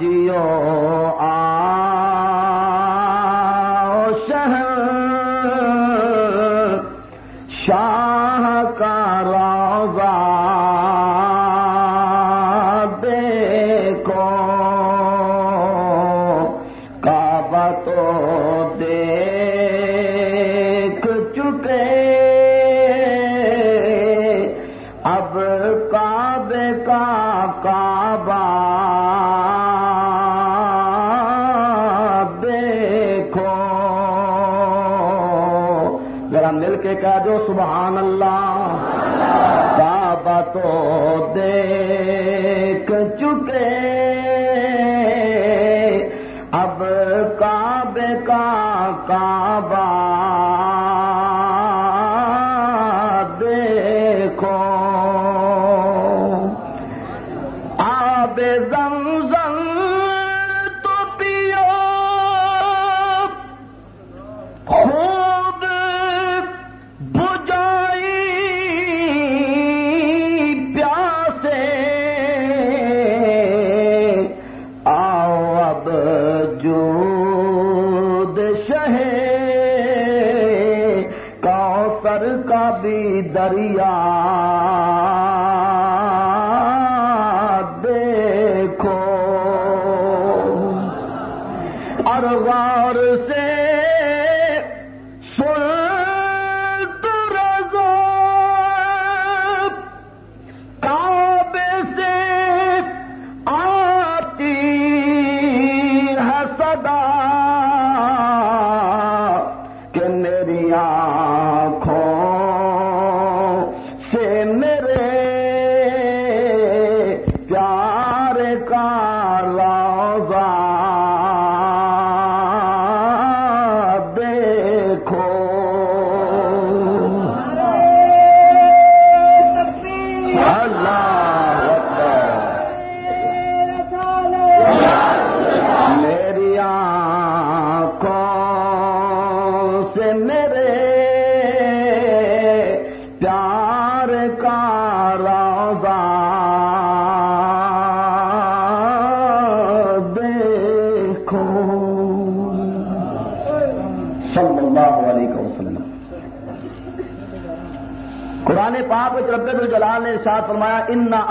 جیو۔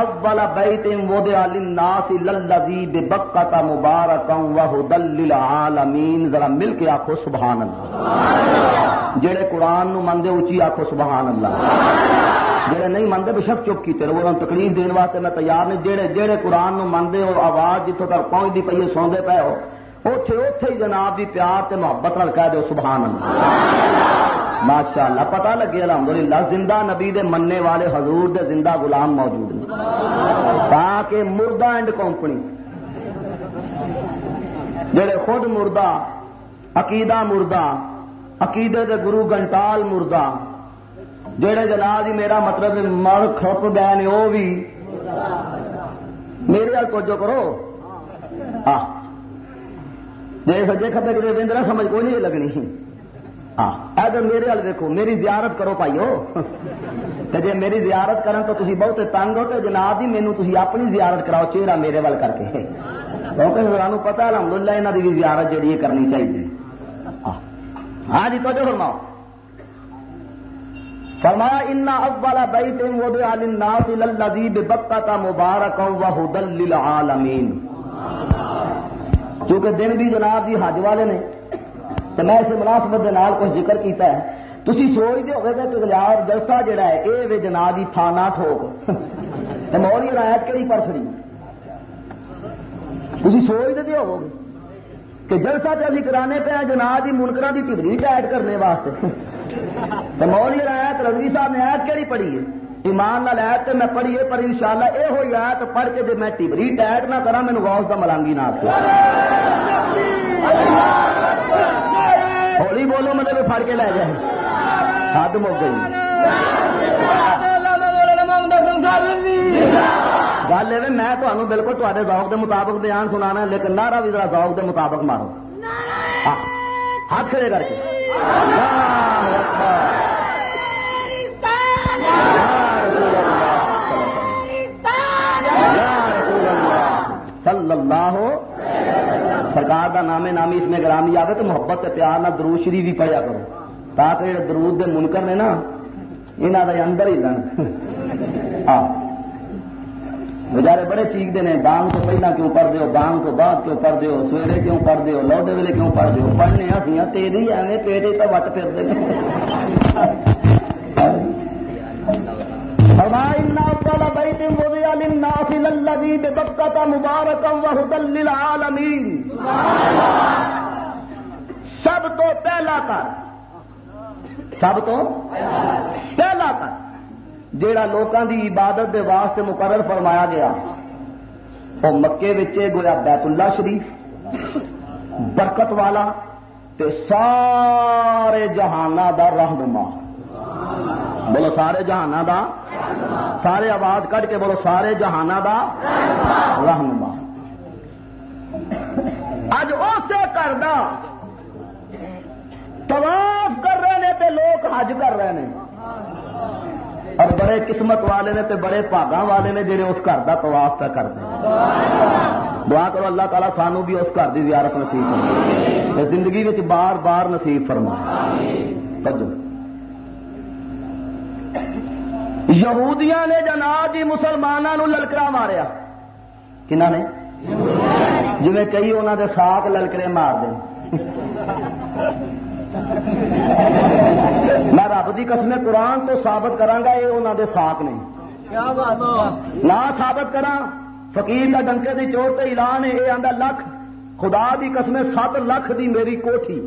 اول بیت وضع للناس للذی ببکۃ مبارکا وهدى للعالمین۔ ذرا مل کے آکھو سبحان اللہ جڑے قرآن نو مندے اونچی آکھو سبحان اللہ جڑے نہیں مندے بے شک چپ کیتے رہو انہاں تکلیف دین واسطے میں تیار نہیں۔ جڑے جڑے قرآن نو مندے ہو آواز جتوں تک پہنچدی پئی ہے سوندے پئے ہو اوتھے اوتھے ہی جناب دی پیار تے محبت نال کہہ دیو سبحان اللہ ماشاء اللہ پتا لگے الحمدللہ زندہ نبی دے مننے والے حضور دے زندہ غلام موجود ہیں تاکہ مردہ اینڈ کمپنی جڑے خود مردہ عقیدہ مردہ عقیدے دے گرو گنٹال مردہ جڑے جناب جی میرا مطلب مر کھپ گئے نے وہ بھی میرے ہل توجہ کرو آ جی سجے کھپے کتنے وندرا سمجھ کوئی نہیں لگنی ہاں۔ ادھر میرے ہل دیکھو، میری زیارت کرو پائیو تے جے میری زیارت کرن تو تسی بہت تنگ ہو تو جناب جی مینو تسی اپنی زیارت کراؤ، چہرہ میرے ول کر کے۔ کیونکہ سانو پتا الحمدللہ انہاں دی بھی زیارت جڑی ہے کرنی چاہیے۔ ہاں۔, ہاں۔ جی توجہ فرماؤ۔ فرمایا، ان اول بیت وضع للناس للذی ببکۃ مبارکا وهدى للعالمین کیونکہ دن بھی جناب جی حج والے نے۔ تو میں اس مناسبت کے نال کچھ ذکر کیتا ہے۔ تھی سوچتے ہوگے کہ یار جلسہ جڑا ہے یہ وے جناب جی تھانا ٹھوک۔ تو مولی رایت کہڑی پرسڑی تھی سوچتے ہو گے کہ جلسہ تو ابھی کرانے پہ جناب جی منکرا کی ٹبری ٹائٹ کرنے واسطے۔ تو مولی رایت رضوی صاحب نے آیت کہڑی پڑھی ہے؟ ایمان نال ایت تے میں پڑھیے پر انشاءاللہ اے ہوئی آیت پڑھ کے جے میں ٹبری ٹائٹ نہ کرا مینوں غوث دا ملانگی نہ آکھے ہولی بولو مطلب پھڑ کے لے جائے۔ حد مک گئی۔ گل یہ میں تمہیں بالکل تے ذوق کے مطابق بیان سنا لیکن نعرہ بھی ذرا ذوق کے مطابق مارو۔ ہاتھ کھڑے کر کے۔ صلی اللہ سرکار دا نام نامی اس میں گرامی آئے تو محبت تے پیار نہ درود شریف بھی پڑھیا کرو۔ تاکہ جڑے درود دے منکر نے نا یہاں کا اندر ہی لن ہاں بچارے بڑے چیختے ہیں بانگ تو پہلے کیوں پڑھ دو بانگ تو بعد کیوں پڑھ دو سویرے کیوں پڑھ دو لوڈے ویلے کیوں پڑھ دو پڑھنے ہسیاں ہاں تیری ایویں پیڑے تو وٹ پھرتے للناس الذي ببقة مباركا وهدى للعالمين. سب تو پہلا کر. سب تو پہلا کر. جیڑا لوکاں دی عبادت دے واسطے مقرر فرمایا گیا، وہ مکے گویا بیت اللہ شریف، برکت والا تے سارے جہانا دا رہنما۔ بولو سارے جہانا دا سارے آواز کٹ کے بولو، سارے جہانا دا رہنما۔ اج اسے کرنا طواف کر رہے ہیں تے لوگ حج کر رہے ہیں اور بڑے قسمت والے نے تے بڑے پاگا والے نے جڑے اس گھر کا طواف پہ کرتے دعا کرو اللہ تعالیٰ سانو بھی اس گھر کی زیارت نصیب زندگی بار بار نصیب فرما یہودیاں نے جناب جی مسلمانوں للکرا ماریا۔ کنہ نے؟ جی کئی انہوں نے ساک للکرے مار دیں میں رب کی قسم قرآن تو ثابت کرا یہ انہوں دے ساک نے نہ ثابت کرا فقیر کا ڈنکے کی چوٹ سے ایلان ہے یہ آدھا لکھ۔ خدا دی قسم سات لکھ دی میری کوٹھی۔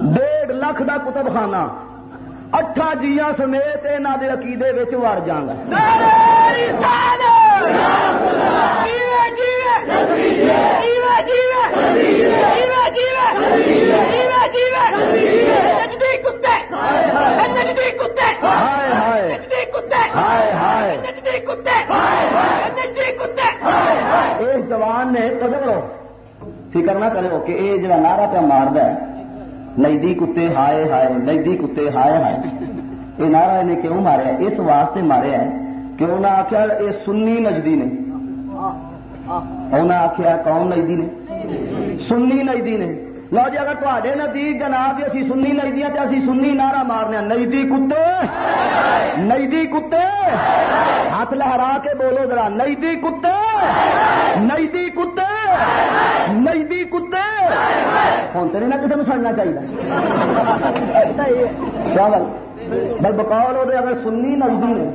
ڈیڑھ لکھ دا کتب خانہ۔ اٹھا جیا سمیت یہاں کے عقیدے وڑ جانا اس جوان نے کرو فکر نہ کرو کہ یہ جڑا نعرہ پہ مارد نئی کتے ہائے ہائے نئی کتے ہائے ہائے۔ یہ نعرہ انہیں کیوں ماریا اس واسطے ماریا ہے کہ انہیں آخیا یہ سنی نجدی نے۔ انہیں آخیا کون نجدی نے۔ سنی نجدی نے۔ لو جی اگر تے نزدیک جناب اسی سنی نجدی تو اسی سنی نعرہ مارنے نجدی کتے نجدی کتے ہاتھ لہرا کے بولو ذرا۔ نجدی کتے نجدی کتے نجدی کتے؟ ہوں تو نہیں نہ کسی سڑنا چاہیے چل بھائی بکول وہ اگر سنی نجدی نے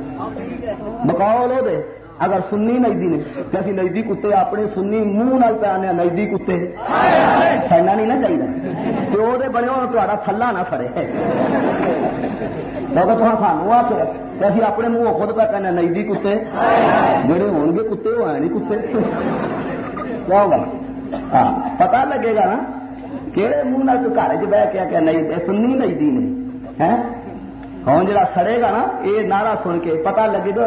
بکول وہ اگر سنی نجدی نے تو اسی نجدی کتے اپنے سنی منہ نال پہ آنے نجدی کتے سڑنا نہیں نہ چاہیے۔ تو وہ بنے ہو تا تھلا نہ فرے کیونکہ تو سانو آ کے اسی اپنے منہ خود پہ کہنے نجدی کتے۔ جڑے ہو گے کتے، وہ ہیں نہیں کتے۔ کیا ہوگا؟ ہاں پتا لگے گا نا کہڑے منہ نال تو گھر چ بہ کے کہ نہیں سنی نجدی نے ہوں جا سڑے گا نا، یہ نعرہ سن کے پتا لگے تو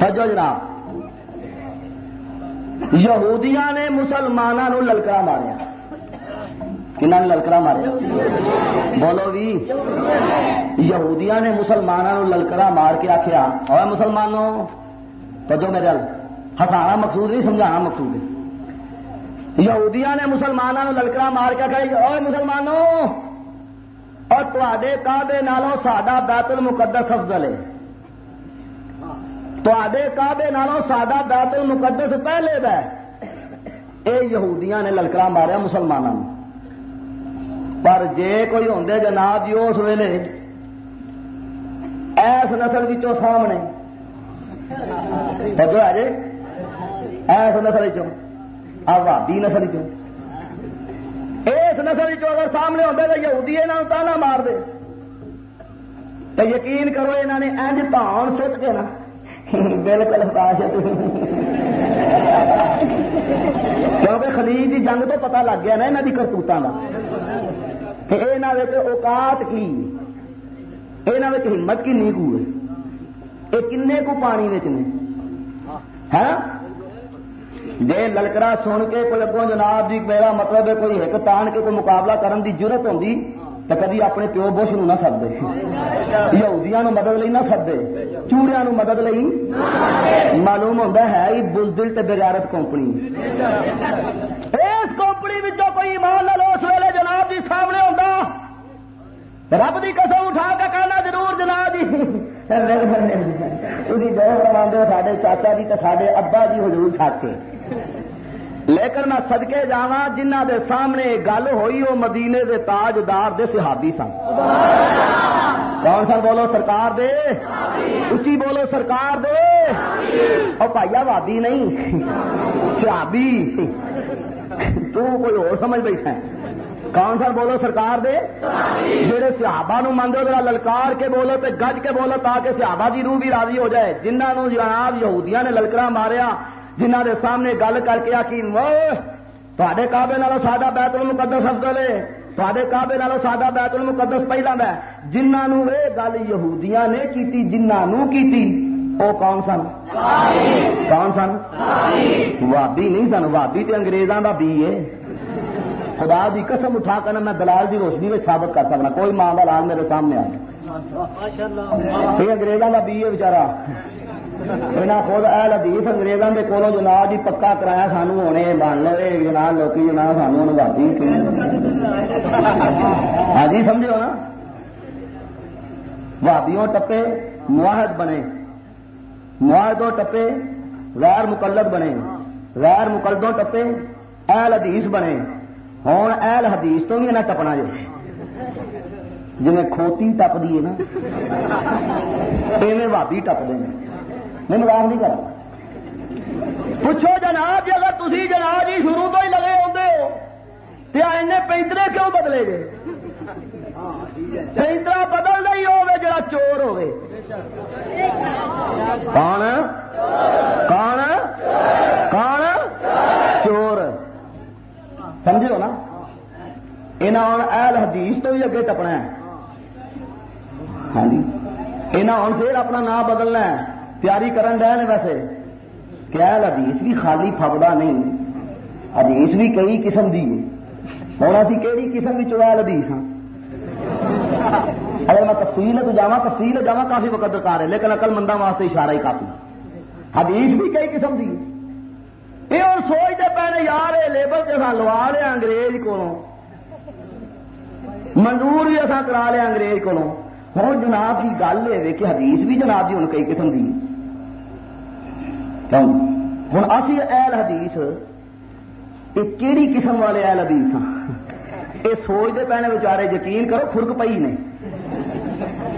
سجو جناب۔ یہودیاں نے مسلمانوں للکرا ماریا۔ کنہ نے للکرا ماریا؟ بولو بھی یہودیاں نے مسلمانوں للکرا مار کے آخیا اور مسلمانوں تو میرے ہسانا مقصود نہیں، سمجھانا مقصود ہے۔ یہودیاں نے مسلمانوں للکرا مار کے کہی اور مسلمانوں، اور تے کابے نالوں ساڈا بیت المقدس افضل ہے۔ تے کابے نالوں ساڈا بیت المقدس پہلے دا اے یہودیاں نے للکرا ماریا مسلمانوں پر جے کوئی ہوں جناب جی اس ویلے، ایس نسل کی سامنے جو ہے جی ایس نسل چ آبادی نسل چ اس نسل چ اگر سامنے ہوتے تو یہودی یہاں تانا مار دے تو یقین کرو یہاں نے اج پان سٹ کے نا بالکل کیونکہ خلیج کی جنگ تو پتا لگ گیا نا یہاں کی کرتوتوں کا یہ اوقات کی یہاں ہمت کنی کو ہے یہ کن کو پانی نے جی للکرا سن کے کوئی اگوں جناب جی میرا مطلب ہے کوئی ایک تان کے کوئی مقابلہ کرن دی ضرورت ہوتی تو کدی اپنے پیو بش نو نہ سدے یہودیاں نو مدد نہ سدے چوڑیا نو مدد لی معلوم ہوتا ہے ہی بزدل تے بغیرت کمپنی اس کمپنی کوئی ایمان لو اس ویلے جناب جی سامنے ہوتا رب کی قسم اٹھا کے کہنا ضرور جناب جی۔ تھی جو کروا سارے چاچا جی تو سارے ابا جی حضور سچے لیکن میں سدکے جا جنہ دے سامنے گل ہوئی، وہ مدینے دے تاجدار دے صحابی سن۔ کون سن؟ بولو سرکار دے۔ اچھی بولو سرکار دے۔ اور بھائی وادی نہیں۔ صحابی۔ تو کوئی اور سمجھ بیٹھا کون سا بولو سرکار دے؟ جہے سیابا نو مانگو ذرا للکار کے بولو تے گج کے بولو تاکہ سیابا دی روح بھی راضی ہو جائے۔ جنہوں جناب یہودیاں نے للکرا ماریا جنہ دے سامنے گل کر کے آکی تے کابے نالو ساڈا بیت المقدس افضل ہے۔ تے کابے نالو ساڈا بیت المقدس پہلا میں۔ جنہوں یہ گل یہودیاں نے کیتی جنہوں کیتی او کون سن؟ کون سن؟ وابی نہیں سن وابی تے انگریزاں دا بی ہے خدا دی قسم اٹھا کر میں دلال دی روشنی میں ثابت کر سکنا۔ کوئی ماں کا لال میرے سامنے آ یہ انگریزاں کا بی ہے بچارا۔ یہاں خود اہل حدیث انگریزوں کے کولو جناب جی پکا کرایا سانو ہونے مان لو جناب لوگ جناب سانو نبھاتی ہاں جی سمجھو نا؟ بھابیوں ٹپے معاہد بنے۔ معاہدوں ٹپے غیر مقلد بنے۔ غیر مقلدوں ٹپے اہل حدیث بنے۔ ہوں اہل حدیث تو بھی نہ ٹپنا جو جی کھوتی ٹپتی ہے نا ایویں بھابی ٹپتے ہیں میں مزاق نہیں کرتا پوچھو جناب جی اگر تھی جناب جی شروع تو ہی لگے ہوتے ہو تو این پینترے کیوں بدلے گے پینترا بدل نہیں ہوگا جڑا چور ہوگے کون کون کون سمجھو نا؟ یہاں ایل حدیث تو بھی اگے ٹپنا ہے۔ ہاں جی۔ یہاں ہوں پھر اپنا نام بدلنا ہے۔ تیاری کرن رہے ہیں ویسے۔ کیا حدیث بھی خالی فبدا نہیں۔ حدیث بھی کئی قسم دی ہے۔ ہوں ابھی کہڑی قسم کی چویل حدیث ہاں۔ اگر میں تفصیل تو جا تفصیل جا کافی وقت درکار ہے، لیکن اقل مندہ واسطے اشارہ ہی کافی۔ حدیث بھی کئی قسم دی یہ اور سوچتے پہنے یار یہ لیبر کے لوا لیا انگریز کو منظور بھی اصا کرا لیا انگریز کو ہوں جناب کی گل ہے کہ حدیث بھی جناب جی ہوں کئی قسم کی ہوں اسی ایل حدیث یہ کیڑی قسم والے ایل حدیث ہاں؟ یہ سوچتے پہنے بچارے یقین کرو خرک پئی نے۔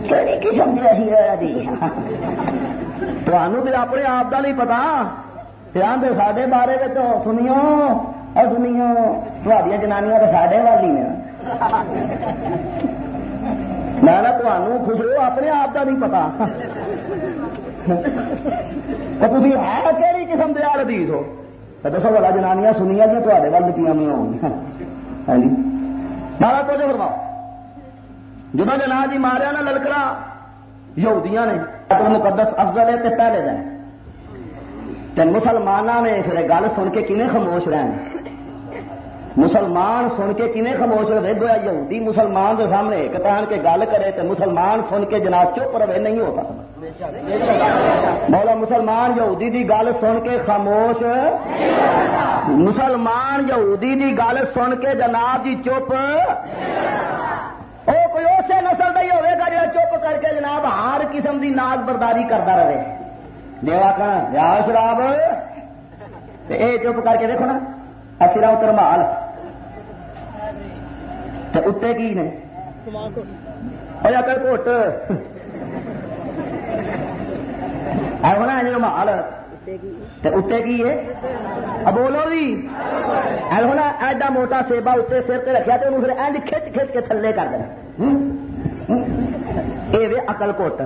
کہڑی قسم کی اسی ایل حدیث ہاں؟ تمہوں تو اپنے آپ کا نہیں پتا۔ دھیان دے سڈے بارے تو سنیو اور سنیو تھوڑی جنانیاں تو سڈے والی نے میں تمہوں خسرو اپنے آپ کا نہیں پتا تھی ہے کہڑی قسم کے حدیث ہو دسو والا جنانیاں سنیا جی تے ول لکیاں نہیں ہو ہاں جی مارا تو جو فرماؤ جب جنا جی ماریا نا للکرا یہودیاں نے مقدس افضل ہے تے پہلے دن مسلمانوں نے پھر گل سن کے کنے خاموش رہے مسلمان سن کے کنے خاموش رہے گویا یہودی مسلمان کے سامنے ایک تان کے گل کرے تو مسلمان سن کے جناب چپ رہے، نہیں ہوتا بولا مسلمان یہودی دی گل سن کے خاموش۔ مسلمان یہودی دی گل سن کے جناب جی چپ۔ وہ کوئی اسی نسل کا ہی ہوگا جا چپ کر کے جناب ہر قسم دی ناگ برداری کرتا رہے۔ دیوا کر شراب یہ چپ کر کے دیکھو نا اصرا اتر مال۔ اتنے کی نے؟ کر گٹ ہونا مال۔ اتنے کی ہے؟ بولو جی۔ ہونا ایڈا موٹا سیبا اتنے سر سے رکھا تو پھر کھچ کھچ کے تھلے کر دینا۔ یہ اکل کوٹ۔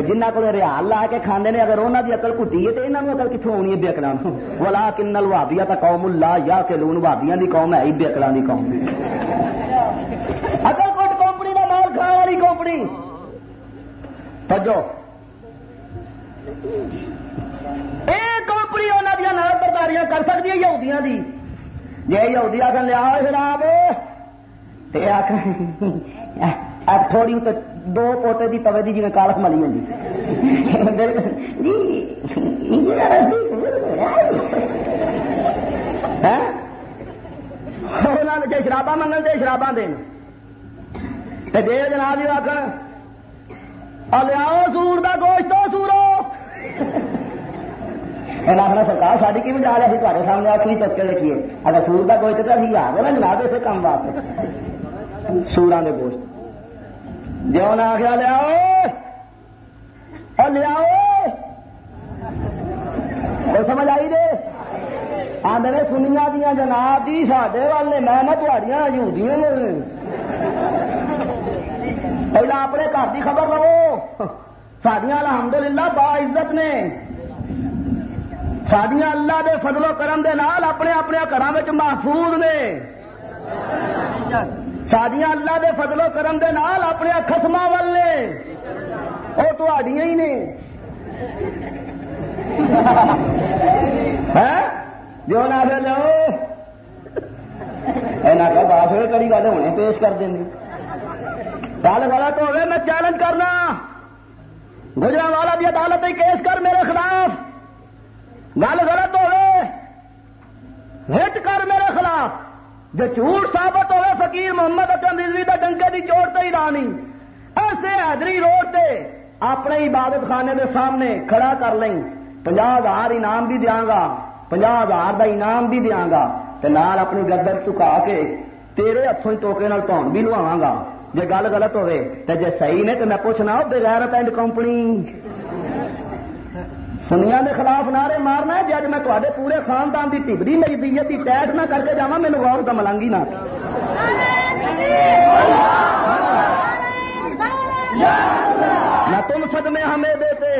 جنہ کو ریال لا کے کھانے نے، اگر انہوں کی اقل کٹی ہے تو یہاں اقل کتوں آنی ہے بےکڑا ولا کنل وابیا تو قوم اللہ یا کہ لون وابیا کی قوم ہے بےکڑا کی قوم۔ اقل کوٹ کمپنی کا مال کھان والی کمپنی۔ سجو یہ کمپنی انہوں دیا نال برداریاں کر سکتی ہے یہودیاں دی۔ جی یہودی آخر لیا شراب آخر تھوڑی تو دو پوٹے کی توے کی جی کالک ملی ہوں جی شرابا منگل دے شرابا دین جی جناب جی آخر لیاؤ سور کا گوشت سورو آخنا سرکار ساری کی مجا لیا تے سامنے آپ کی چکے لکھیے اگر سور کا گوشت تو ابھی آ گیا نا جناب اسے کام واسطے سورا کے گوشت جو نہ آخیا، لیاؤ! لیاؤ! سمجھ آئی دے؟ آدھے نے سنیا دیا جناب جی سڈے والے میں نہ تھوڑیاں ہجودیاں پہلے اپنے گھر کی خبر لو سڈیا الحمد للہ با عزت نے۔ سڈیا اللہ دے فضل و کرم دے نال اپنے اپنے گھر محفوظ نے۔ سڈیا اللہ دے فضل و کرم دے نال اپنے خسما ول نے وہ تھوڑیاں ہی نے۔ ہاں؟ جو نہ لو کہ بات ہوئے، کڑی گل ہونے پیش کر دیں گل غلط ہوئے، میں چیلنج کرنا۔ گجرا والا بھی عدالت کیس کر میرے خلاف۔ گل غلط ہوئے۔ ہٹ کر میرے خلاف۔ جو جھوٹ ثابت ہوئے، فقیر محمد اکرم رضوی کا ڈنکے کی چوٹ تو ہی رانی۔ ایسے حیدری روڈ سے اپنے عبادت خانے کے سامنے کھڑا کر لیں۔ پنجا ہزار انعام بھی دیا گا پنجا ہزار کا انعام بھی دیا گا۔ نال اپنی گدر چکا کے تیرے ہاتھوں ٹوکے تون بھی لوا گا۔ جی گل غلط ہوے تو جی صحیح نے تو میں پوچھنا بغیر پینڈ کمپنی۔ سنیا کے خلاف نعرے مارنا جی اج میں تے پورے خاندان کی ٹبری میری بیت کی ٹیٹ نہ کر کے جا میرے غور کا ملانگی نہ نہ تم صدمے ہمیں دیتے،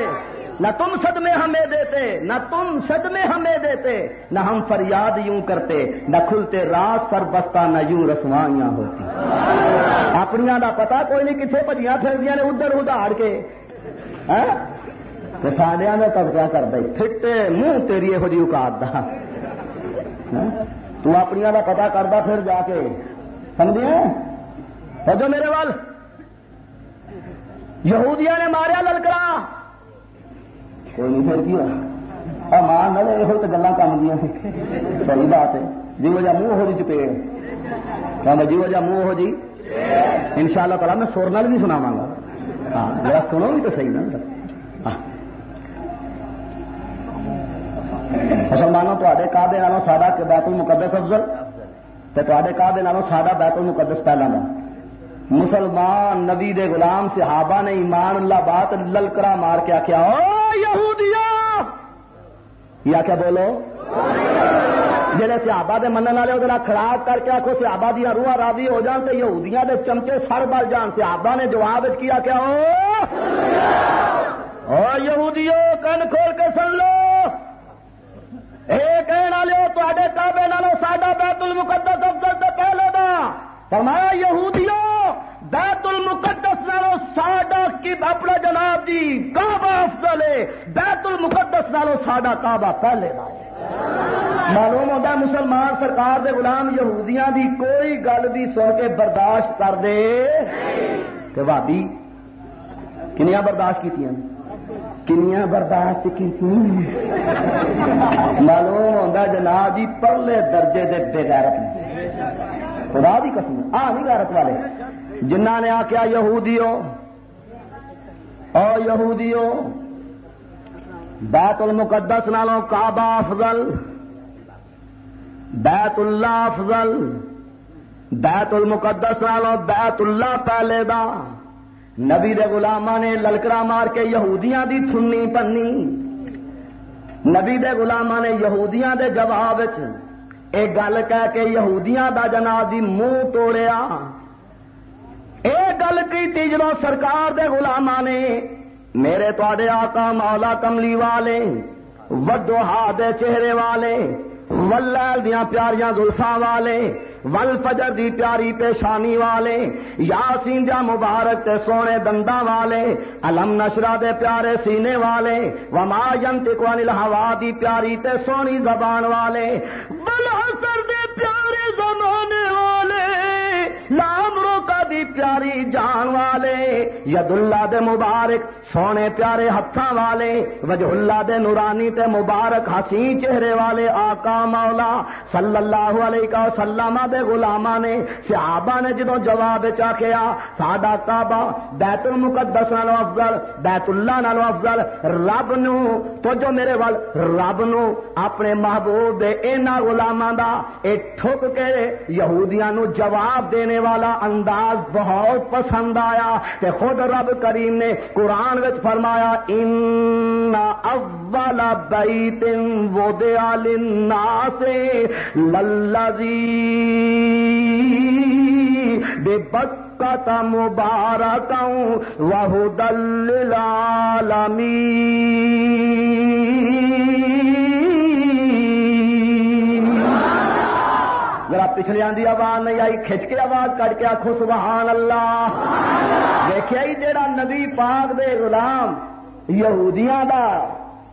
نہ تم صدمے ہمیں دیتے، نہ تم صدمے ہمیں دیتے، نہ ہم فریاد یوں کرتے، نہ کھلتے رات پر بستا نہ یوں رسوائیاں ہوتی۔ اپنی دا پتا کوئی نہیں کتنے بجیاں پھر ادھر ادھاڑ کے۔ ہاں؟ سڈیا نے تب کر دے فٹے منہ تیری یہو جی اوقات دا۔ ہاں؟ تو اپنی دا پتا کرتا پھر جا کے۔ سمجھے؟ سمجھو میرے وال؟ یہودیا نے ماریا للکرا۔ کوئی نہیں پھر کیا مان نہ یہ تو گلا کام دیا صحیح بات ہے۔ جی وجہ منہ ہو جی چپے۔ ہاں جی وجہ منہ ہو جی۔ ان شاء اللہ تعالیٰ میں سور نال بھی سناوا گا۔ ہاں میرا سنو بھی تو صحیح نا۔ مسلمانوں تے کابے نالوں ساڈا بیت المقدس افضل، تے تے کابے نالوں ساڈا بیت المقدس پہلا دا مسلمان نبی دے غلام، صحابہ نے ایمان، اللہ بات للکرا مار کے آخیا یہودیا یا کیا بولو! جہے سیابا کے من والے وہ خراب کر کے آخو سیابا دیا روح راضی ہو جان تو یہودیاں دے چمچے سڑ بل جان۔ سیابا نے جواب کیا کیا او یہودیو کن کھول کے سن لو! یہ کہنے والے تے نالوں ساڈا بیت المقدس افضل سے پہلے دا فرمایا یہودیو بیت المقدس نالوں ساڈا کی اپنا جناب جی کعبہ افضل ہے بیت المقدس نالوں ساڈا کعبہ پہلے دا معلوم ہوتا مسلمان سرکار دے غلام یہودیاں دی کوئی گل بھی سن کے برداشت کر دے کہ بھابی کنیا برداشت کی کنیا برداشت کی معلوم ہوتا جناب جی پرلے درجے دے بےغیرت نے۔ خدا بھی قسم آ نہیں غیرت والے۔ جنہ نے آخیا یہودیو۔ او یہودیو، بیت المقدس نالوں کعبہ افضل، بیت اللہ افضل، بیت المقدس نالوں بیت اللہ پہلے دا۔ نبی دے غلاماں نے للکرا مار کے یہودیاں دی تھنی پنی نبی دے غلاماں نے یہودیاں دے جواب ایک گل کہہ کے یہودیاں دا جناب دی منہ توڑیا۔ اے گل کی تیجروں سرکار دے غلاماں نے میرے تے آقا مولا کملی والے، وڈو دے چہرے والے ولال دیا پیاریاں زلفا والے ول فجر دی پیاری پیشانی والے، یاسین جا مبارک تے سونے دندا والے، علم نشرا دے پیارے سینے والے، وما ینتق عن الہوا دی پیاری تے سونی زبان والے۔ بل اثر دے پیارے زمانے والے لام رو کا دی پیاری جان والے ید اللہ دے مبارک، سونے پیارے ہاتھوں والے وجہ اللہ دے نورانی تے مبارک حسین چہرے والے آقا مولا صلی اللہ علیہ وسلم دے غلامہ نے، صحابہ نے جدو جواب چاکیا ساڈا کعبہ بیت المقدس نالو افضل، بیت اللہ نالو افضل، رب نو تو جو میرے وال، رب نو اپنے محبوب دے اینا غلاماں دا، اے ٹھک کے یہودیاں نو جواب دینے والا انداز بہت پسند آیا تے خود رب کریم نے قرآن وچ فرمایا ان اول بیت وضع للناس للذی ببکہ مبارکا وہدى للعالمین پچھلے دی آواز نہیں آئی کھچ کے آواز کٹ کے آخو سبحان اللہ دیکھا ہی جڑا نبی پاک دے غلام یہودیاں دا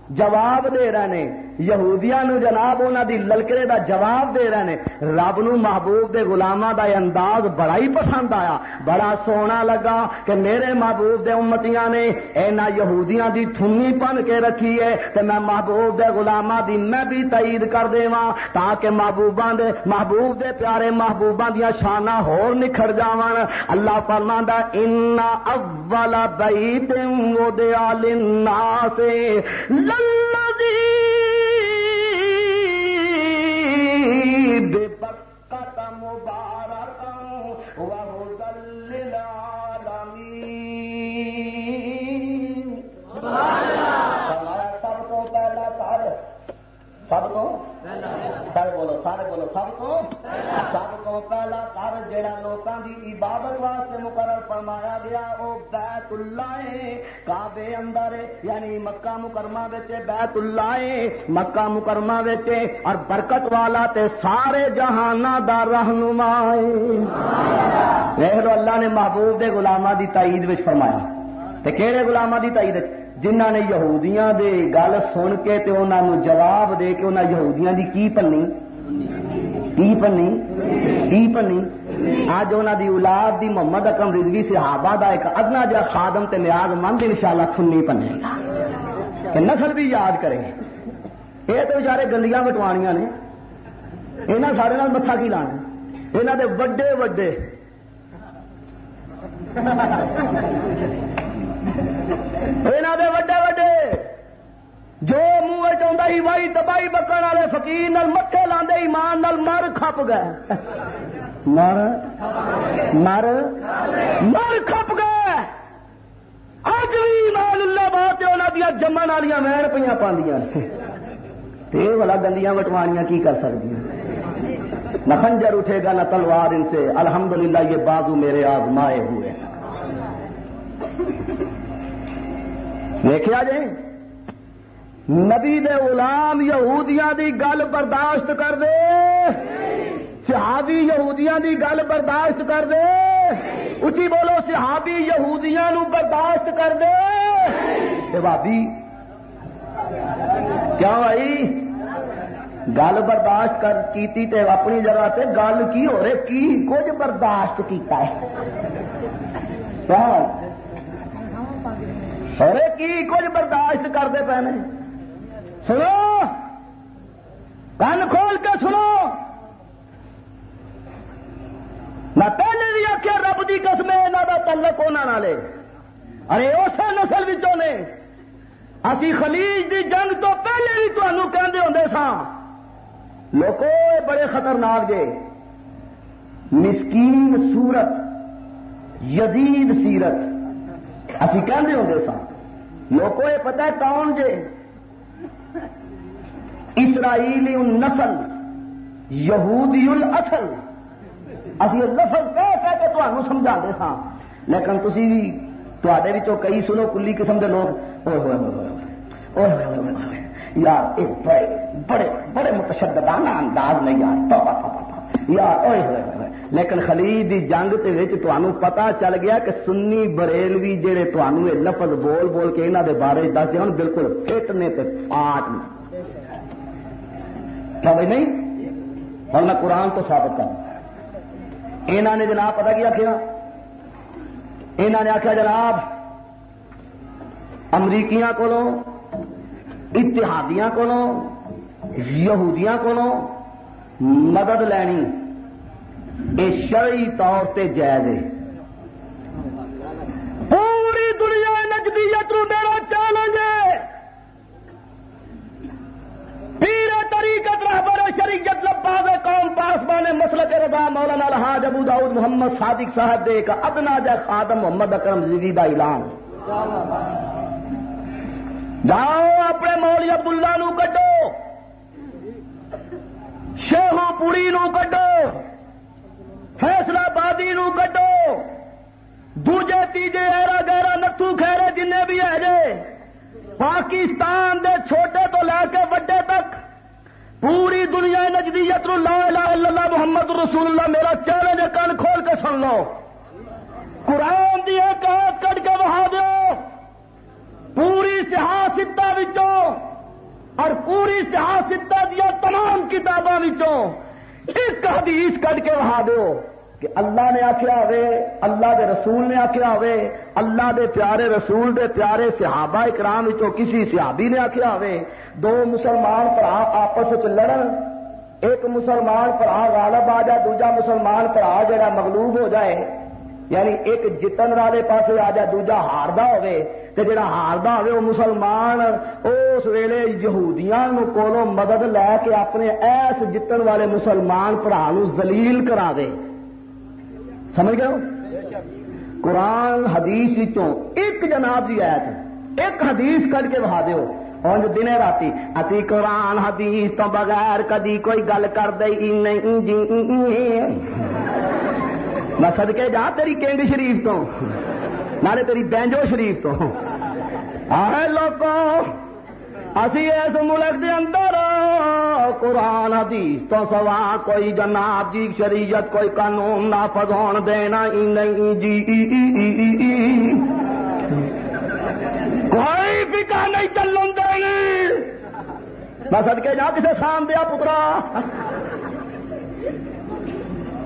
جواب دے رہے نے۔ یہودیاں نو جناب انہوں دی للکرے دا جواب دے رہے نے، رب نو محبوب دے غلاماں دا انداز بڑا ہی پسند آیا۔ بڑا سونا لگا کہ میرے محبوب دے امتیاں نے اینا یہودیاں دی تھنی پن کے رکھی ہے، تے میں محبوب دے غلاماں دی میں بھی تائید کر دیواں تاکہ محبوباں دے، محبوب دے پیارے محبوباں دیاں شاناں ہور نکھر جاون اللہ فرماندا ان اول بیت ودع للناس للذی سارے بولو سب تو سب تو پہلا کر جڑا لوکاں دی عبادت واسطے مقرر فرمایا گیا او بیت اللہ ہے۔ کعبے اندر یعنی مکہ مکرمہ وچ بیت اللہ ہے۔ مکہ مکرمہ وچ اور برکت والا تے سارے جہاناں دا رہنما ہے۔ دیکھ لو، اللہ نے محبوب دے غلاماں دی تائید وچ فرمایا۔ تے کیڑے غلاماں دی تائید جنہ نے یہودیاں دے گل سن کے تے انہاں نو جواب دے کے انہاں یہودیاں دی کی پنی کی پنی کی پنی اج انہاں دی اولاد دی محمد اکرم رضوی صحابہ دا ایک ادنا جا خادم تے نیاز مند انشاءاللہ سننی پنے گا کہ نسل بھی یاد کرے یہ تو بیچارے گلیاں بٹوانیاں نے۔ یہاں سارے نال متھا کی لانا یہاں دے وڈے وڈے۔ یہاں دے وڈے وڈے۔ جو منہ چاہتا ہی وائی تباہی بکن والے فقیر نال متے لاندے، ایمان نال مر کھپ گئے۔ مر؟ مر؟ مر کھپ گئے۔ اج بھی ایمان اللہ بات انہوں دیا جمن والی وین پہ پاندیاں۔ تے والا گندیاں وٹوانیاں کی کر سکتی نہ خنجر اٹھے گا، نہ تلوار ان سے۔ الحمدللہ، یہ بازو میرے آزمائے ہوئے۔ دیکھا جی؟ نبی دے غلام یہودیاں دی گل برداشت کر دے۔ صحابی یہودیاں دی گل برداشت کر دے۔ اچھی بولو، صحابی یہودیاں نو برداشت کر دے۔ اے بابی کیا بھائی؟ گل برداشت کر کیتی تے اپنی جگہ تے گل کی ہو رہے کی کچھ برداشت کیتا ہے؟ ارے کی کچھ برداشت کرتے پے نے سنو۔ کن کھول کے سنو۔ میں پہلے بھی آخیا رب کی قسم یہاں کا تعلق انہوں نے ارے، اسی نسل وچوں نے۔ اسی خلیج دی جنگ تو پہلے بھی تمہوں کہتے ہوں سا لوکو بڑے خطرناک جے۔ مسکین سورت یزید سیرت۔ اسی کہتے ہوں سا لوکو یہ پتا کون جے؟ اسرائیلی نسل یہودی الاصل۔ اسی لفظ کہہ کہہ کے تمہیں سمجھا دے سا لیکن تھی بھی تے کئی سنو کلی قسم کے لوگ۔ یار ایک بڑے بڑے بڑے متشددانہ انداز نہیں یار۔ توبہ توبہ یار اوہ ہوئے ہوئے۔ لیکن خلید دی جنگ تے وچ تانوں پتہ چل گیا کہ سنی بریلوی جڑے تانوں یہ لفظ بول بول کے انہاں دے بارے دس دے بالکل فٹ نے تے پاٹ نے۔ کیا بھائی نہیں؟ اور میں قرآن تو ثابت کروں۔ انہوں نے جناب پتا کیا کیا؟ انہوں نے آخیا جناب، امریکیاں کو اتحادیاں کو یہودیاں کو مدد لینی۔ یہ شرعی طور سے جائز ہے پوری دنیا نجدیت میرا چیلنج ہے پیر طریقت رہبر شریعت قوم پاسمان مسلک رضا مولانا الحاج ابو داؤد محمد صادق صاحب دے کا ادنا جا خادم محمد اکرم زیدی کا اعلان۔ جاؤ اپنے مولی عبداللہ نو کڈو۔ شیخو پوری نو کڈو۔ فیصلہ بادی نو کڈو۔ دوجے، تیجے، ایرا گیرا نتو خیرے جن بھی ہے جے۔ پاکستان دے چھوٹے تو لے کے وڈے تک۔ پوری دنیا نجدیت لا الہ الا اللہ محمد رسول اللہ، میرا چیلنج کن کھول کے سن لو۔ قرآن دی ایک کٹ کے بہا دو پوری سیاست اور پوری سیاست دیا تمام کتابوں ایک حدیث کٹ کے بہا دو کہ اللہ نے آخیا ہوے اللہ دے رسول نے آخیا ہوے اللہ دے پیارے رسول دے پیارے صحابہ اکرام کسی صحابی نے آخیا ہوے دو مسلمان برا آپس لڑن، ایک مسلمان برا غالب آ جائے دوجا مسلمان برا جا مغلوب ہو جائے یعنی ایک جتن والے پاس آ جائے دوجا ہاردا ہوے تے جڑا ہاردا ہوے وہ مسلمان اس ویلے یہودیاں کولوں مدد لے کے اپنے ایس جتن والے مسلمان برا زلیل کرا دے سمجھ گئے قرآن حدیث ایک جناب کی آیت ایک حدیث کر کے بہا دیو۔ اونج دن رات اتی قرآن، حدیث تو بغیر کدی کوئی گل کر دے نہیں جی۔ میں سدکے جا تیری کنگ شریف تو، نالے تیری بینجو شریف تو۔ آئے لوگوں اسی اس ملک دے اندر قرآن، حدیث تو سوا کوئی جناب جی شریعت، کوئی قانون نافذ ہون دینا ہی نہیں جی۔ کوئی فکا نہیں چلن دینی میں سد کے جا کسے سان دیا پترا۔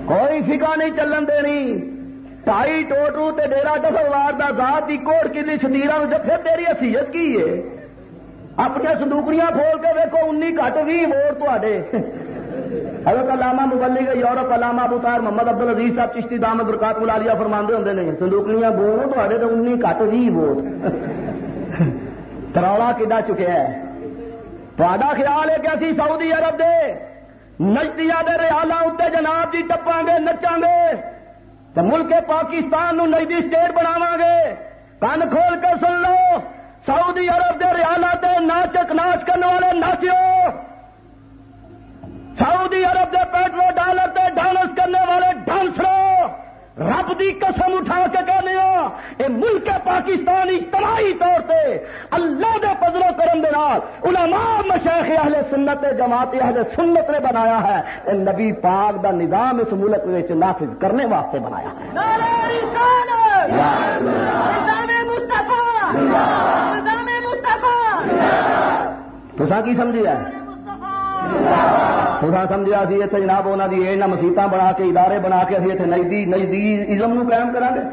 کوئی فکا نہیں چلن دینی ٹائی ٹوٹو تے ڈیرا ڈسلوار دا ذات کی کوڑ کی شدیرا جب تیری حیثیت کی ہے۔ اپنی سندوکڑیاں کھول کے ویکو انی کٹ بھی ووٹ تے حضرت علامہ مبلی گئی یورپ علامہ ابوتار محمد عبد العزیز صاحب چشتی دامد برکات ملالیا فرماندے ہوں نے، سندوکڑیاں بول تے تو انی کٹ بھی ووٹ۔ تروڑا کدا چکیا ہے تا خیال ہے کہ اسی سعودی عرب دے نجدیا دے ریالا اتنے جناب جی ٹپا گے نچا گے۔ تو ملک پاکستان نو نجدی اسٹیٹ بناو گے۔ کن کھول کے سن لو، سعودی عرب دے ریالات ناچک ناچ کرنے والے ناچیو۔ سعودی عرب دے پیٹرو ڈالر دے ڈانس کرنے والے ڈانسرو۔ رب دی قسم اٹھا کے کہنے یہ ملک پاکستان اجتماعی طور سے اللہ دے پدرو کرم دے نال علماء مشیخ اہل سنت جماعت اہل سنت نے بنایا ہے۔ اے نبی پاک دا نظام اس ملک میں نافذ کرنے واسطے بنایا ہے۔ تو کی سمجھا تو سمجھا سی اتنے جناب انہوں کی یہاں مسیت بنا کے، ادارے بنا کے ابھی اتنے نزدیک نزدیک ازم نو قائم کرا گے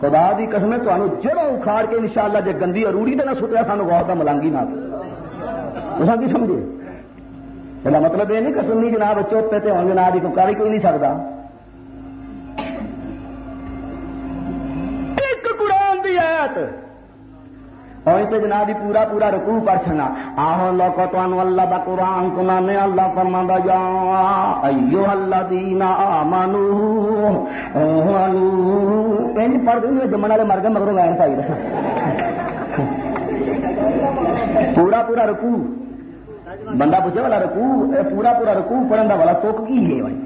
خدا دی قسم تمہیں جڑوں اکھاڑ کے انشاءاللہ جے گندی اروڑی تو نہ ستیا سانو بہت کا ملانگی نہ تو کی سمجھے؟ یہ مطلب یہ نہیں قسم نہیں جناب، چوپے تے ہوں جناب کی کاری کوئی نہیں سکتا ایک قرآن دی آیت اور پہ جناب پورا پورا رکوع پر چھنا آہو لوکو تو انو یعنی اللہ دا قرآن کنا اللہ فرما دا یا ایو اللہ دینا آمانو اینج پڑھ دیں جمن والے مر گئے مگروں گائن پائی پورا پورا رکوع۔ بندہ پوچھے والا رکوع پورا پورا رکوع پڑھن دا والا توک کی ہے بھائی؟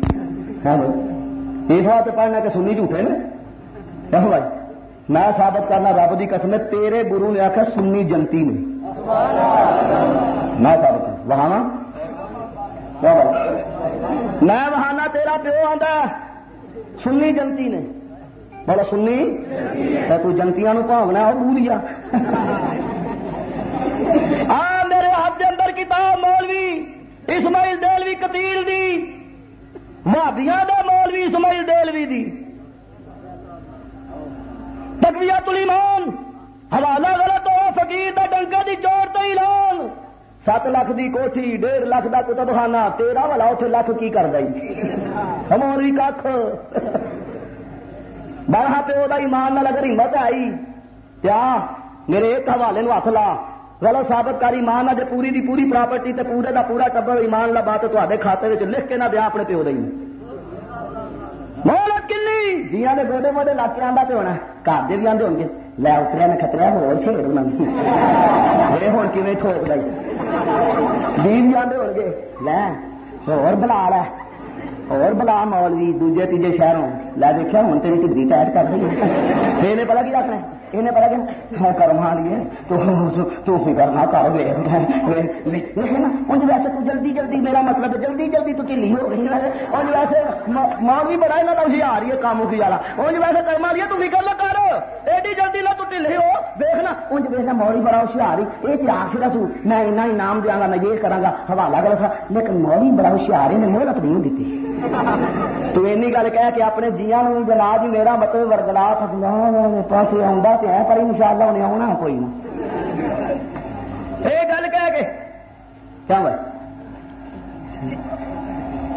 ہاں بھائی۔ یہ پڑھنا کہ سنی جھوٹے نا ہاں بھائی۔ میں ثابت کرنا رب کی قسم تیرے گرو نے آخر سنی جنتی نے۔ میں ثابت بہانا؟ میں بہانا تیرا پیو آتا سنی جنتی نے۔ بولا سنی؟ تو جنتیاں پاونا وہ پوریا آ میرے ہاتھ کے اندر کتاب مولوی اسماعیل دلوی کتیل دی۔ مابیا دا مولوی اسماعیل دلوی دی۔ تکویا تلی مان حوالہ غلط ہو فقیر دا ڈنکا دی چور تو ایران سات لاکھ دی کوٹھی، ڈیڑھ لاکھ دا کتب خانہ تیرا والا اتنے لکھ کی کر دئی۔ ہماری کھ بارہ پیو کا ایمان نہ اگر ہمت آئی کیا میرے ایک حوالے نو ہاتھ لا۔ غلط ثابت کاری ایمان جی پوری دی پوری پراپرٹی تے پورے دا پورا ٹبر ایمان لا، بات تے کھاتے لکھ کے نہ دیا اپنے پیو دئی۔ مہلت کنی دیا نے گوڈے موڈے لاک آدھا تو ہونا گھر دے بھی آدھے ہو گے لے اتریا نے خطرہ ہو شیر میرے ہوں کی ٹھوک جی بھی آدھے ہو گے لے ہو بلا لا اور بلا مولوی دوجے تیجے شہروں لے دیکھا ہوں تیری ٹھنڈی ٹائٹ کر رہی ہے پتا کی رکھنا انہیں پتا کہ میں کرم لیے تو فکر نہ کر لیکن انج ویسے تو جلدی جلدی، میرا مطلب جلدی جلدی تو ٹھیلی ہو گئی ہے۔ انج ویسے ماں بھی بڑا یہاں کا ہوشیار ہے کام کی والا۔ انج ویسے کرم لیے تو فکر نہ کر۔ ایڈی جلدی نہ تو ٹھیلی ہو۔ دیکھنا انج ویسے موڑی بڑا ہوشیار ہے۔ یہ تیار سے سو میں اینا انعام دیا گا میں یہ کرا گا، حوالہ کرا لیکن موڑی بڑا ہوشیار ہے میں محنت نہیں دیتی۔ تو این گل کہہ کے اپنے جیاں جناب جی میرا مطلب ورگلا پاس آ ہے پر ان شاء اللہ انہیں آنا کوئی نہ یہ گل کہہ کے کیا بھائی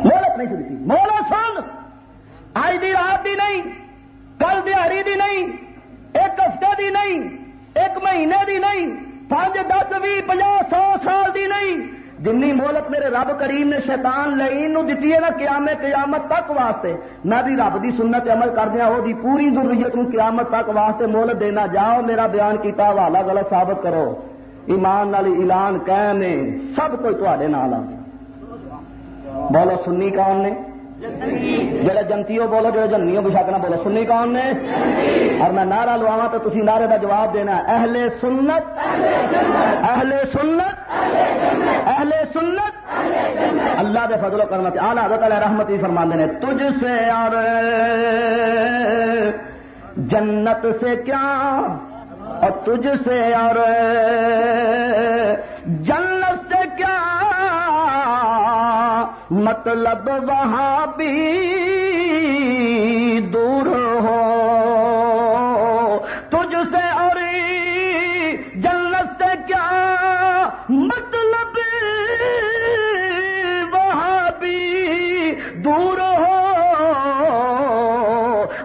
مولت نہیں سنتی مولت سن آج دی رات دی نہیں کل دیہڑی دی نہیں ایک ہفتے دی نہیں ایک مہینے دی نہیں پانچ دس بھی پنجا سو سال دی نہیں جن مہلت میرے رب کریم نے شیطان لئی نو دیتی ہے نا قیامت قیامت تک واسطے۔ میں بھی رب دی سنت عمل کردیا وہ پوری ضروریت نو قیامت تک واسطے مہلت دینا۔ جاؤ، میرا بیان کیتا، حوالہ غلط ثابت کرو۔ ایمان نال اعلان قائم سب کوئی تے نال بولو، سنی کون نے؟ جڑے جنتی بولو، جڑے جنیوں بشاکنا بولو، سنی کون نے؟ اور میں نعرہ لواوا تو تھی نعرے کا جواب دینا اہل سنت اہل سنت اہل سنت۔ اللہ دے فضل و کرمت آلہ حضرت علیہ رحمت ہی فرما نے، تجھ سے اور جنت سے کیا اور تجھ سے اور مطلب وہاں بھی دور ہو۔ تجھ سے اور جنت سے کیا مطلب وہاں بھی دور ہو۔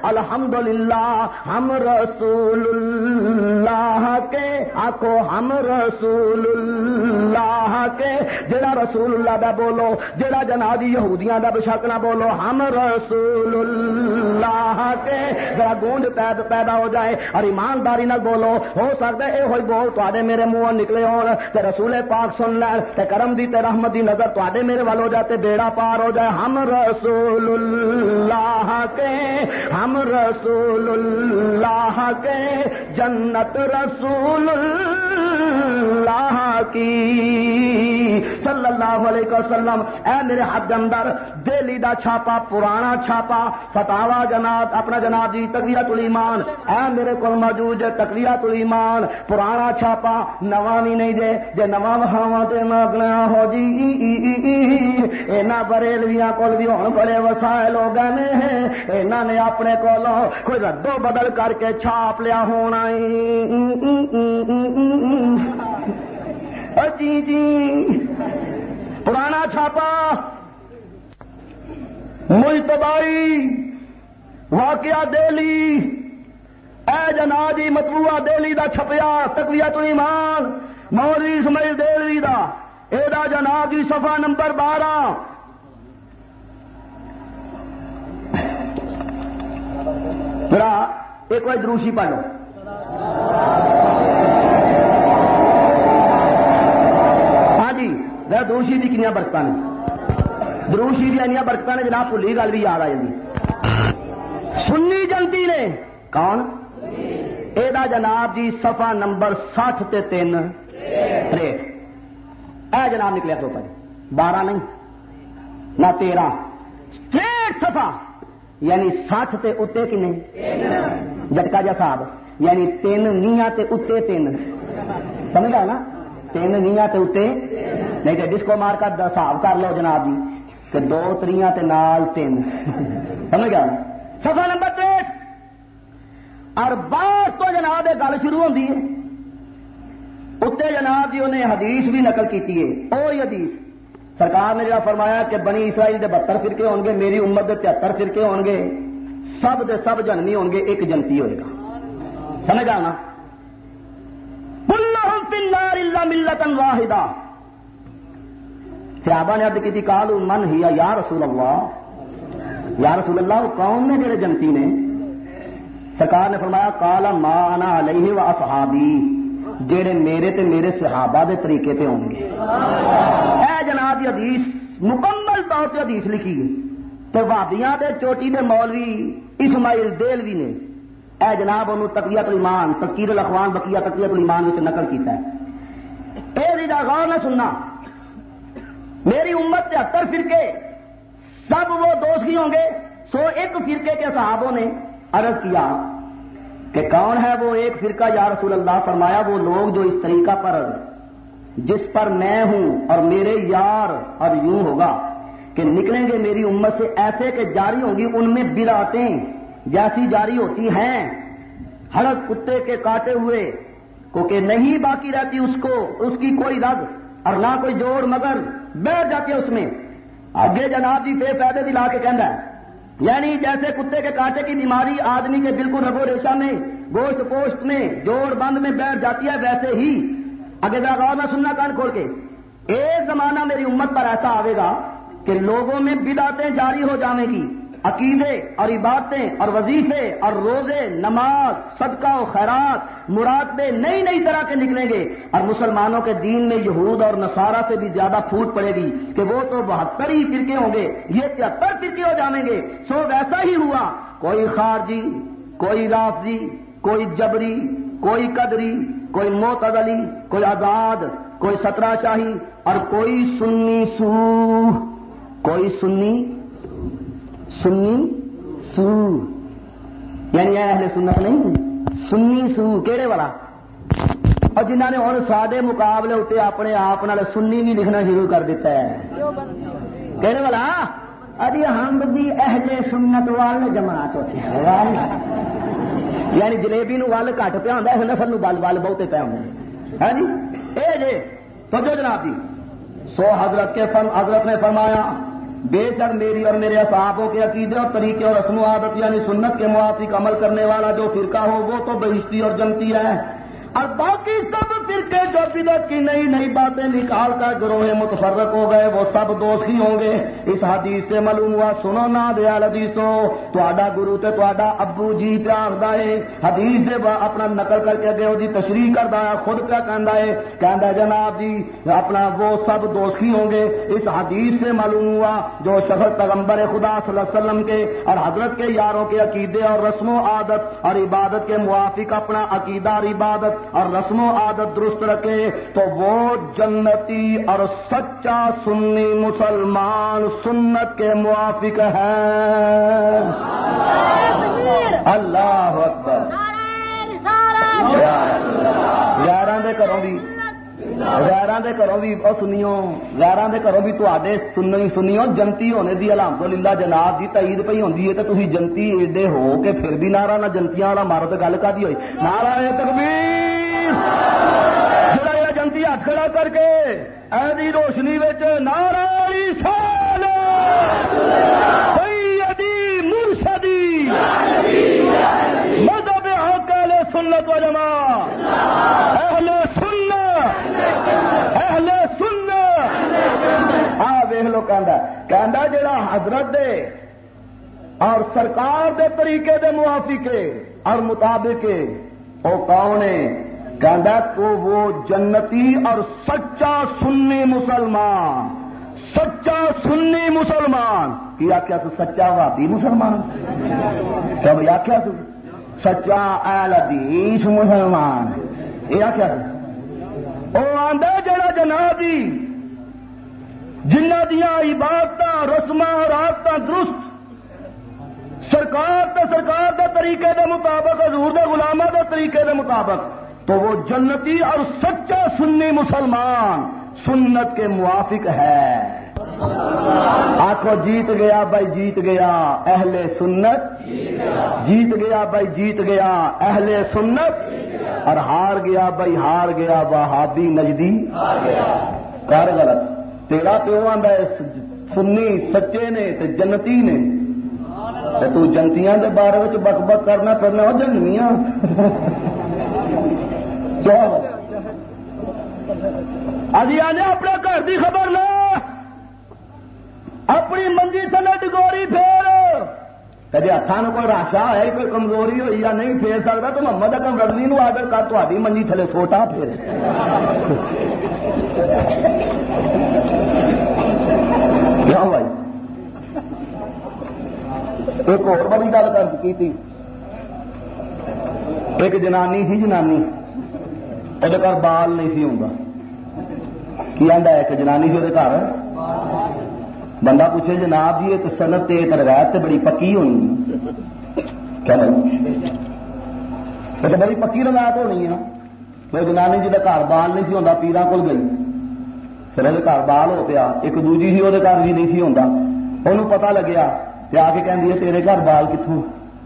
الحمدللہ، ہم رسول اللہ کے آخو ہم رسول اللہ کے، جڑا رسول اللہ دا بولو، جڑا جنادی یہودیاں دا بشک نہ بولو، ہم رسول اللہ کے۔ ذرا گونج پید پیدا ہو جائے اور ایمانداری نہ بولو، ہو سکتا ہے یہ بول تے میرے منہ نکلے ہون، تے رسول پاک سن لین، تے کرم دی، تے رحمت دی نظر تے میرے وال ہو جائے بیڑا پار ہو جائے۔ ہم رسول اللہ کے، ہم رسول اللہ کے۔ جنت رسول اللہ اللہ کی۔ صلی اللہ علیہ وسلم، اے میرے حد اندر، دہلی دا چھاپا، پرانا چھاپا فتاوا جناب، اپنا جناب جی تکریت الایمان۔ اے میرے کو موجود تکریت الایمان، پرانا چھاپا، نواں بھی نہیں دے، جے نواں وہاواں تے مگنا ہو جی۔ اینا بریلویاں کول بھی ہن بڑے وسائل ہو گئے نے۔ اینا نے اپنے کولوں کوئی ردو بدل کر کے چھاپ لیا ہونا۔ جی جی پرانا چھاپا۔ ملک تباہی واقعہ دہلی۔ اے جنا جی متبوا دہلی دا چھپیا تکویا ایمان مولوی اسماعیل دہلی دا۔ اے دا جناب جی صفحہ نمبر بارہ۔ ایک بار دروشی پڑھو جی دروشی کی کنیا برکت نے۔ دروشی دیا برکت نے جناب بھولی گل بھی یاد آ جاتی سنی جنتی نے۔ کون؟ یہ جناب جی سفا نمبر سٹھ تے تین۔ ریٹ اے جناب نکلیا تو بارہ نہیں۔ نہ تیرہ۔ سفا یعنی سٹھ تے اتنے کنے۔ جٹکا جا صاحب۔ یعنی تین نیاں تے اتنے تین۔ سمجھا نا؟ تین نیاں تے اتنے نہیں تو ڈسکو مار کر حساب کر لو جناب جی کہ دو تریاں تے نال تین سمجھ گیا سفا نمبر تیس اور بعد تو جناب یہ گل شروع ہوتی ہے اتنے جناب جی انہیں حدیث بھی نقل کی حدیث سرکار نے جا فرمایا کہ بنی اسرائیل دے بہتر فرقے ہون گے میری امت دے تہتر فرقے ہون گے سب دے سب جنمی ہون گے ایک جنتی ہوئے گا سمجھ آنا ملتن واحدہ صحابہ نے ارد کی کالو من ہی یا رسول اللہ؟ یا رسول اللہ وہ کون نے جڑے جنتی نے۔ سرکار نے فرمایا کالا مانا علیہ و اصحابی۔ جڑے میرے تے میرے صحابہ دے طریقے تے ہوں گے۔ اے جناب دی حدیث مکمل طور پہ حدیث لکھی گئی۔ تو وادیاں دے چوٹی دے مولوی اسماعیل دلوی نے۔ اے جناب، انہوں تقویت الایمان، تذکیر الاخوان، بقیہ تقویت الایمان وچ نقل کیتا ہے۔ اے دی غور نہ سننا۔ میری امت تہتر فرقے سب وہ دوست ہی ہوں گے، سو ایک فرقے کے صحابوں نے عرض کیا کہ کون ہے وہ ایک فرقہ؟ یا رسول اللہ، فرمایا وہ لوگ جو اس طریقہ پر، جس پر میں ہوں اور میرے یار اور یوں ہوگا کہ نکلیں گے میری امت سے ایسے کہ جاری ہوں گی، ان میں براتے جیسی جاری ہوتی ہیں ہڑک کتے کے کاٹے ہوئے کو کہ نہیں باقی رہتی اس کو، اس کی کوئی رگ اور نہ کوئی جوڑ مگر بیٹھ جاتی ہے اس میں۔ آگے جناب جی پہ پیدے دلا کے کہنا ہے۔ یعنی جیسے کتے کے کاٹے کی بیماری آدمی کے بالکل رگو ریشا میں، گوشت پوشت میں، جوڑ بند میں بیٹھ جاتی ہے، ویسے ہی۔ اگر غور میں سننا، کان کھول کے۔ ایک زمانہ میری امت پر ایسا آئے گا کہ لوگوں میں بداتیں جاری ہو جانے گی عقیدے اور عبادتیں اور وظیفے اور روزے، نماز، صدقہ و خیرات مرادے نئی نئی طرح کے نکلیں گے۔ اور مسلمانوں کے دین میں یہود اور نصارہ سے بھی زیادہ پھوٹ پڑے گی کہ وہ تو بہتر ہی فرقے ہوں گے، یہ تہتر فرقے ہو جائیں گے۔ سو ویسا ہی ہوا۔ کوئی خارجی، کوئی رافضی، کوئی جبری، کوئی قدری، کوئی معتدلی، کوئی آزاد، کوئی سترہ شاہی اور کوئی سنی سو کوئی سنی سنی سو. یعنی اہل سنت نہیں سنی سو کہڑے والا؟ اور جنہ نے ہوں سارے مقابلے اتنے اپنے آپ سنی بھی لکھنا شروع کر دیتا ہے۔ کہڑے والا؟ ابھی ہم بھی اہل سنت وال جماعت ہوتے ہیں۔ یعنی جلیبی نو ول کٹ پیا ہوں نسل نو بل بل بہتے پیا ہوں ہاں جی؟ اے جی تو جو جناب جی۔ سو حضرت کے فرم، حضرت نے فرمایا بے شک میری اور میرے اصحابوں کے عقیدے اور طریقے اور رسم و عادت یعنی سنت کے موافق عمل کرنے والا جو فرقہ ہو، وہ تو بہشتی اور جنتی ہے۔ اور باقی سب فرقے جو بدت کی نئی نئی باتیں نکال کر گروہ متفرق ہو گئے، وہ سب دوست ہی ہوں گے۔ اس حدیث سے معلوم ہوا، سنو نا دیا حدیثوں تو گرو تے تو ابو جی پیار دے حدیث سے اپنا نقل کر کے گئے جی تشریح کر دیا خود کیا کہہ ہے۔ کہ جناب جی اپنا وہ سب دوست ہی ہوں گے۔ اس حدیث سے معلوم ہوا، جو شفر پیغمبر خدا صلی اللہ علیہ وسلم کے اور حضرت کے یاروں کے عقیدے اور رسم و عادت اور عبادت کے موافق اپنا عقیدہ اور عبادت اور رسم و عادت درست رکھے تو وہ جنتی اور سچا سنی مسلمان سنت کے موافق ہے اللہ اکبر۔ یار گھروں بھی۔ غیران دے گھروں بھی سنیو۔ غیران دے گھروں بھی تے سنی سنیو۔ جنتی ہونے دی الحمد للہ جناب دی تعید پی ہوتی ہے تو تھی جنتی ایڈے ہو کہ پھر بھی نارا نہ جنتیاں والا مارو تو گل کا ہوئی۔ نارا تکبیر۔ جڑا جنتی ہاتھ کھڑا کر کے ایدی روشنی نارا سال مرشدی۔ مذہب سنت و جماع اہل اہل سن آ ویخ لو کہ جڑا حضرت دے اور سرکار دے طریقے دے موافق اور مطابق وہ کون ہے؟ تو وہ جنتی اور سچا سنی مسلمان، سچا سنی مسلمان۔ کی آخیا تو سچا وادی مسلمان؟ کیا بھائی آخیا سچا اہل حدیث مسلمان۔ یہ آخیا وہ آدھا جڑا جنابی جی، جنہ دیا عبادت رسم اور آدت درست، سرکار تے سرکار دے طریقے دے مطابق، حضور دے غلامہ دے طریقے دے مطابق۔ تو وہ جنتی اور سچا سنی مسلمان سنت کے موافق ہے۔ آخو جیت گیا بھائی جیت گیا، اہل سنت جیت گیا بھائی جیت گیا، اہل سنت اور ہار گیا بھائی ہار گیا بہادی نجدی۔ کر غلط۔ تیرا پیو آدھا سنی سچے نے تے جنتی نے۔ تو جنتیاں دے بارے بک بک کرنا پڑنا، وہ جنمیاں ابھی آنے اپنے گھر کی خبر لو اپنی منجی تھلے ڈگوری پھیر۔ کدی ہاتھوں کوئی راشا ہے، کوئی کمزوری ہوئی یا نہیں پھیر سکتا، تو محمد اکم رضوی نو آڈر کر تاری منجی تھلے سوٹا پھیر۔ کیوں بھائی۔ ایک اور بڑی گل کر کی تھی۔ ایک جنانی تھی جنانی۔ وہ بال نہیں سی ہوں کی آدھا ایک جنانی سی وہ گھر بندہ پوچھے جناب جی ایک سنت ایک روایت بڑی پکی ہونی کیا بڑی پکی روایت ہونی ہے کوئی جنانی جی کا گھر بال نہیں سی ہوتا پیران کول گئی پھر وہ گھر بال ہو پیا ایک دوجی سی وہ گھر بھی نہیں سی ہوتا انہوں پتا لگیا آ کے کہہ تیرے گھر بال کتوں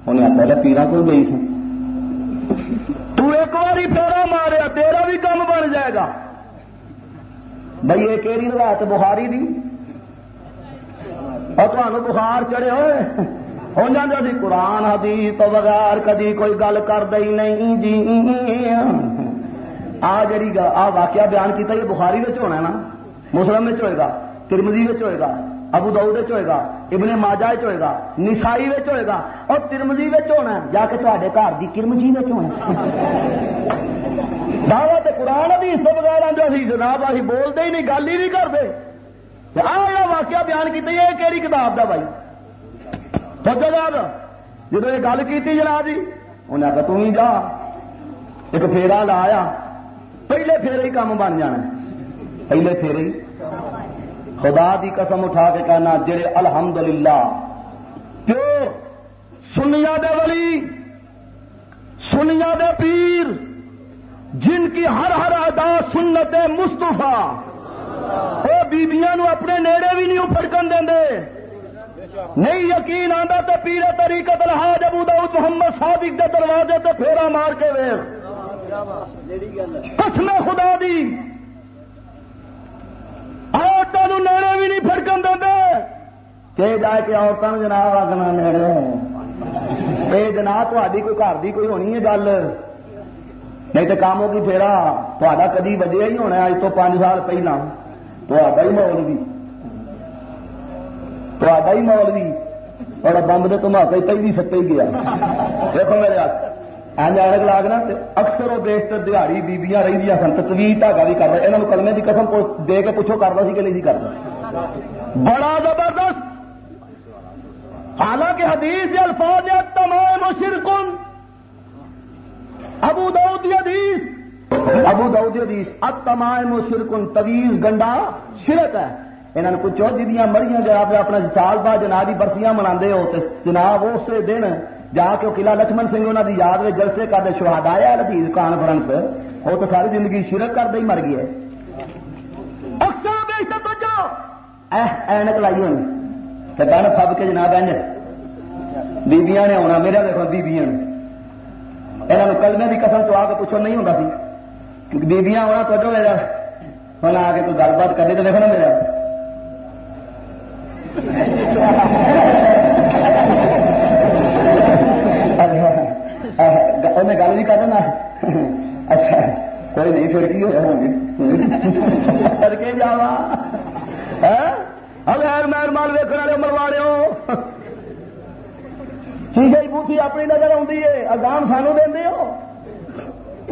انہیں آخر پیران کول گئی سی تو ایک بار پھیرا تیرا بھی کام بن جائے گا۔ بھائی یہ کہڑی روایت بخاری دی؟ اور تمہیں بخار چڑھے ہوئے؟ ہو جاتے سی قرآن، حدیث تو بغیر کدی کوئی گل کر دئی نہیں جی۔ آ جڑی آ واقعہ بیان کیتا یہ بخاری ہونا ہے نا، مسلم ہوئے گا ترمزی ہوئے گا۔ ابو دعود ہوئے گا، ابن ماجا ہوئے گا، نسائی ہوئے گا، اور ترمزی ہونا جا کے تے گھر کی کرمجی ہونا دعوت قرآن بھی اس بغیر جو جناب اسی بولتے ہی نہیں، گل ہی نہیں کرتے۔ آ واقعہ بیان کیا یہ کہڑی کتاب کا بھائی؟ سوچو بعد جب یہ گل کی جناب جی انہیں آخر تھی جا۔ ایک پھیرا لایا، پہلے پھیرے ہی کام بن جانا پہلے پھیرے ہی۔ خدا دی قسم اٹھا کے کہنا، جڑے الحمدللہ پیو سنیا دے ولی، سنیا دے پیر، جن کی ہر ہر ادا سنت مستفا وہ بیبیاں اپنے نیڑے بھی نہیں فڑکن دیں نہیں یقین آتا تو پیڑے طریقت الحاظ ابو داؤد محمد صادق دے دروازے تے پھیرا مار کے ویخ قسم خدا دی عورتوں نیڑے بھی کہ جا کے عورتوں نے جناب آگنا نیڑے یہ جناب تاری کوئی گھر کی کوئی ہونی ہے گل؟ نہیں تو کام ہوگی پھیرا۔ تا کدی وجہ ہی ہونا اج تو پانچ سال پہلے ہی مولوی ہی مولوی اور بمب کے دھماکے پہلی ستے ہی گیا۔ دیکھو میرے اینج آنے لاگنا اکثر وہ بیشتر دہڑی بیبیاں رہی سن تو تجویز دھاگا بھی کرتا یہاں کلمے کی قسم دے کے پوچھو کرتا سی کہ نہیں جی کرتا بڑا زبردست۔ حالانکہ حدیث الفاظ تمام شرکن ابو دعود حدیث۔ ابو دعود حدیث۔ اب تمام شرکن طویل گنڈا شرک ہے۔ انہوں جی نے پوچھو جہاں مریاں جناب اپنا سال بعد جناب برسیاں منا ہو تو جناب اس دن جا کے قلعہ لکشمن سنگھ انہوں کی یاد میں جلسے کرتے شہاد آیا لذیذ کانفرنس وہ تو ساری زندگی شرک کرتے ہی مر گیا اکثر اینک لائی ہونی تو بہن فب کے جناب اینج بیبیاں نے آنا میرا دیکھو بیبیاں نے یہاں کلمے کی قسم تو آ کے پوچھو نہیں ہوتا سی بیبیاں آنا تو میرا ہونا آ کے کوئی گل بات کرے تو دیکھو نا میرا انہیں گل بھی کر دینا اچھا کوئی نہیں پھر کی ہوا ہوں کر کے جا ہر مہر مال ویکن والے مرواڑے ہو۔ ٹھیک ہے بوٹھی اپنی نظر آتی ہے؟ اگام سانو دے ہو۔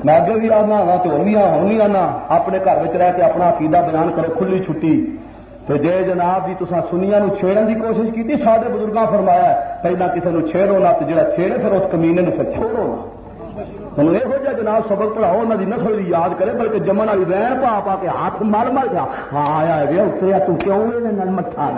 میں اگے بھی آنا وا تو بھی ہوں بھی آنا ہاں اپنے گھر رہ کے اپنا عقیدہ بیان کرو، کھلی چھٹی۔ تو جے جناب جی تصا سنیا نو چھیڑن کی کوشش کی سارے بزرگاں فرمایا پہلے کسی نے چھیڑو نہ تو جا چھیڑے پھر اس کمینے نے پھر چھوڑو نہ۔ ہوں یہ جناب سبق پڑھاؤ انہوں کی نسل کی یاد کرے بلکہ جمن والی رین پا پا کے ہاتھ مر مر گیا ہاں آیا گیا اتریا تو کیوں مٹھا